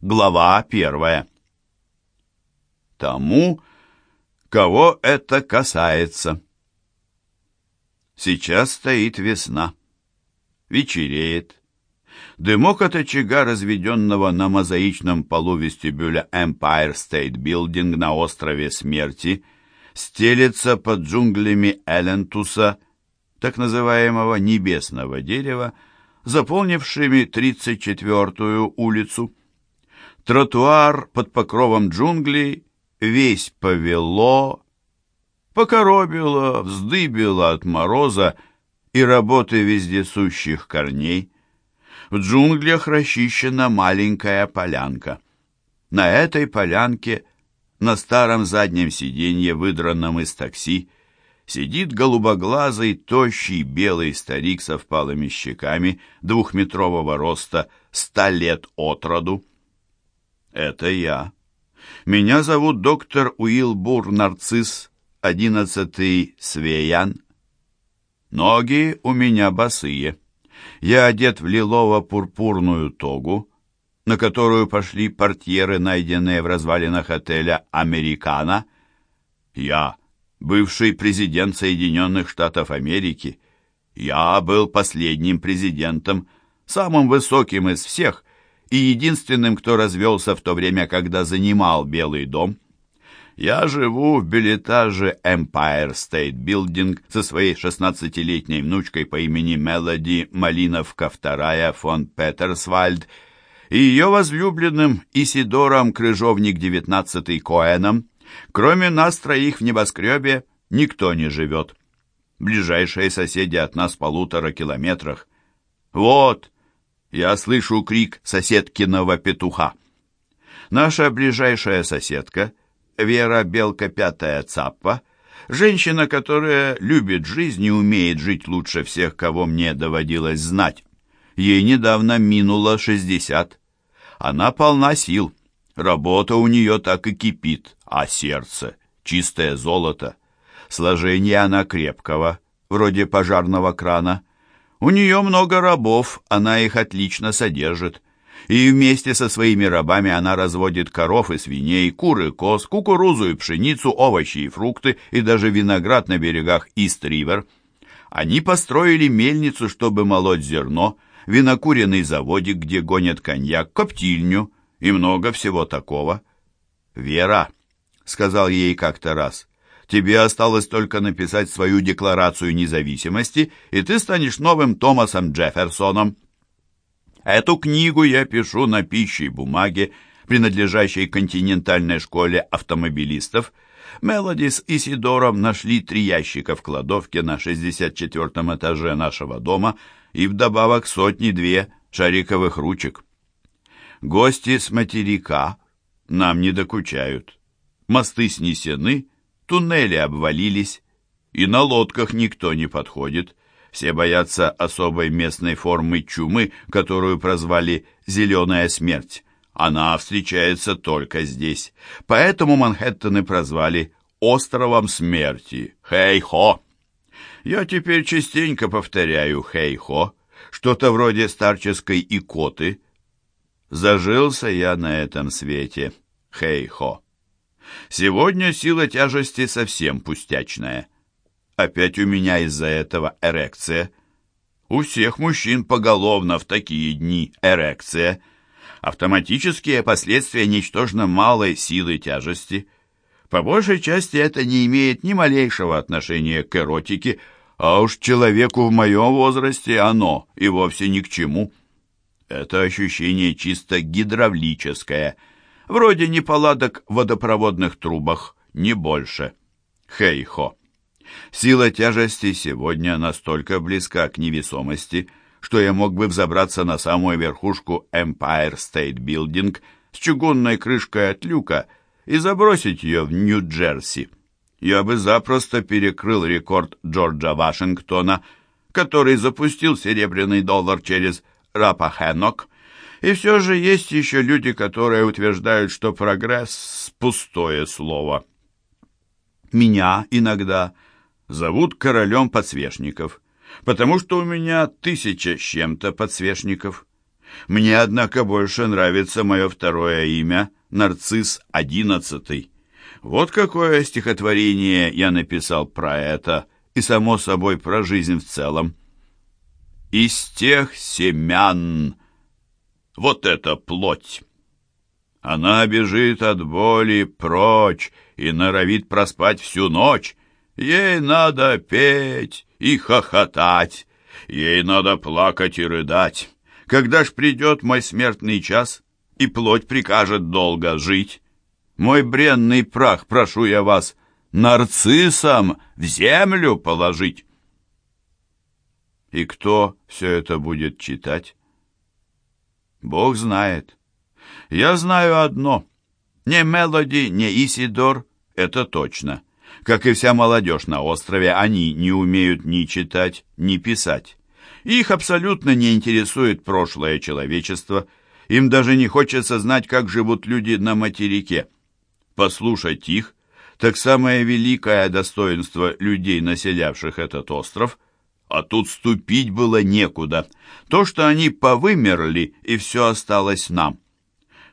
Глава первая. Тому, кого это касается. Сейчас стоит весна. Вечереет. Дымок от очага, разведенного на мозаичном полу вестибюля Empire State Building на острове Смерти, стелется под джунглями Элентуса, так называемого Небесного дерева, заполнившими 34-ю улицу. Тротуар под покровом джунглей весь повело, покоробило, вздыбило от мороза и работы вездесущих корней. В джунглях расчищена маленькая полянка. На этой полянке, на старом заднем сиденье, выдранном из такси, сидит голубоглазый, тощий, белый старик со впалыми щеками, двухметрового роста, ста лет от роду. Это я. Меня зовут доктор Уилбур Нарцисс, одиннадцатый Свеян. Ноги у меня босые. Я одет в лилово-пурпурную тогу, на которую пошли портьеры, найденные в развалинах отеля «Американо». Я бывший президент Соединенных Штатов Америки. Я был последним президентом, самым высоким из всех, и единственным, кто развелся в то время, когда занимал Белый дом. Я живу в билетаже Empire State Building со своей шестнадцатилетней внучкой по имени Мелоди Малиновка II фон Петерсвальд и ее возлюбленным Исидором Крыжовник XIX Коэном. Кроме нас троих в небоскребе никто не живет. Ближайшие соседи от нас в полутора километрах. Вот, я слышу крик соседкиного петуха. Наша ближайшая соседка, Вера Белка Пятая Цаппа, женщина, которая любит жизнь и умеет жить лучше всех, кого мне доводилось знать. Ей недавно минуло шестьдесят. Она полна сил. Работа у нее так и кипит, а сердце — чистое золото. Сложение она крепкого, вроде пожарного крана. У нее много рабов, она их отлично содержит. И вместе со своими рабами она разводит коров и свиней, куры, коз, кукурузу и пшеницу, овощи и фрукты, и даже виноград на берегах Ист-Ривер. Они построили мельницу, чтобы молоть зерно, винокуренный заводик, где гонят коньяк, коптильню и много всего такого. «Вера», — сказал ей как-то раз, Тебе осталось только написать свою декларацию независимости, и ты станешь новым Томасом Джефферсоном. Эту книгу я пишу на пище бумаге, принадлежащей континентальной школе автомобилистов. Мелоди с Исидором нашли три ящика в кладовке на 64-м этаже нашего дома и вдобавок сотни-две шариковых ручек. Гости с материка нам не докучают. Мосты снесены, Туннели обвалились, и на лодках никто не подходит. Все боятся особой местной формы чумы, которую прозвали «зеленая смерть». Она встречается только здесь. Поэтому Манхэттены прозвали «островом смерти». Хей-хо! Я теперь частенько повторяю «хей-хо», что-то вроде старческой икоты. Зажился я на этом свете. Хей-хо! Сегодня сила тяжести совсем пустячная. Опять у меня из-за этого эрекция. У всех мужчин поголовно в такие дни эрекция. Автоматические последствия ничтожно малой силы тяжести. По большей части это не имеет ни малейшего отношения к эротике, а уж человеку в моем возрасте оно и вовсе ни к чему. Это ощущение чисто гидравлическое – Вроде неполадок в водопроводных трубах, не больше. Хей-хо. Сила тяжести сегодня настолько близка к невесомости, что я мог бы взобраться на самую верхушку Empire State Building с чугунной крышкой от люка и забросить ее в Нью-Джерси. Я бы запросто перекрыл рекорд Джорджа Вашингтона, который запустил серебряный доллар через Рапахенок и все же есть еще люди, которые утверждают, что прогресс – пустое слово. Меня иногда зовут королем подсвечников, потому что у меня тысяча с чем-то подсвечников. Мне, однако, больше нравится мое второе имя — Нарцисс одиннадцатый. Вот какое стихотворение я написал про это и, само собой, про жизнь в целом. Из тех семян вот эта плоть. Она бежит от боли прочь и норовит проспать всю ночь. Ей надо петь и хохотать, ей надо плакать и рыдать. Когда ж придет мой смертный час, и плоть прикажет долго жить? Мой бренный прах, прошу я вас, нарциссом в землю положить. И кто все это будет читать? Бог знает. Я знаю одно. Ни Мелоди, ни Исидор — это точно. Как и вся молодежь на острове, они не умеют ни читать, ни писать. Их абсолютно не интересует прошлое человечества. Им даже не хочется знать, как живут люди на материке. Послушать их, так самое великое достоинство людей, населявших этот остров, а тут ступить было некуда. То, что они повымерли, и все осталось нам.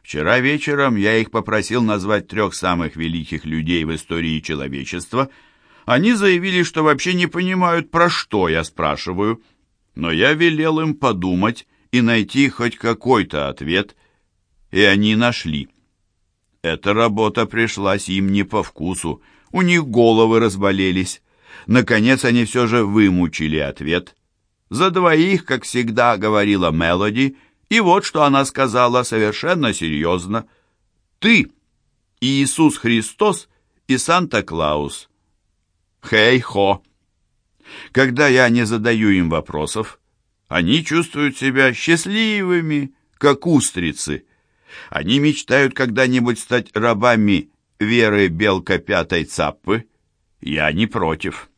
Вчера вечером я их попросил назвать трех самых великих людей в истории человечества. Они заявили, что вообще не понимают, про что я спрашиваю. Но я велел им подумать и найти хоть какой-то ответ, и они нашли. Эта работа пришлась им не по вкусу, у них головы разболелись. Наконец они все же вымучили ответ. За двоих, как всегда, говорила Мелоди, и вот что она сказала совершенно серьезно. «Ты, Иисус Христос и Санта-Клаус». Хей-хо! Когда я не задаю им вопросов, они чувствуют себя счастливыми, как устрицы. Они мечтают когда-нибудь стать рабами веры белка пятой цаппы. Я не против.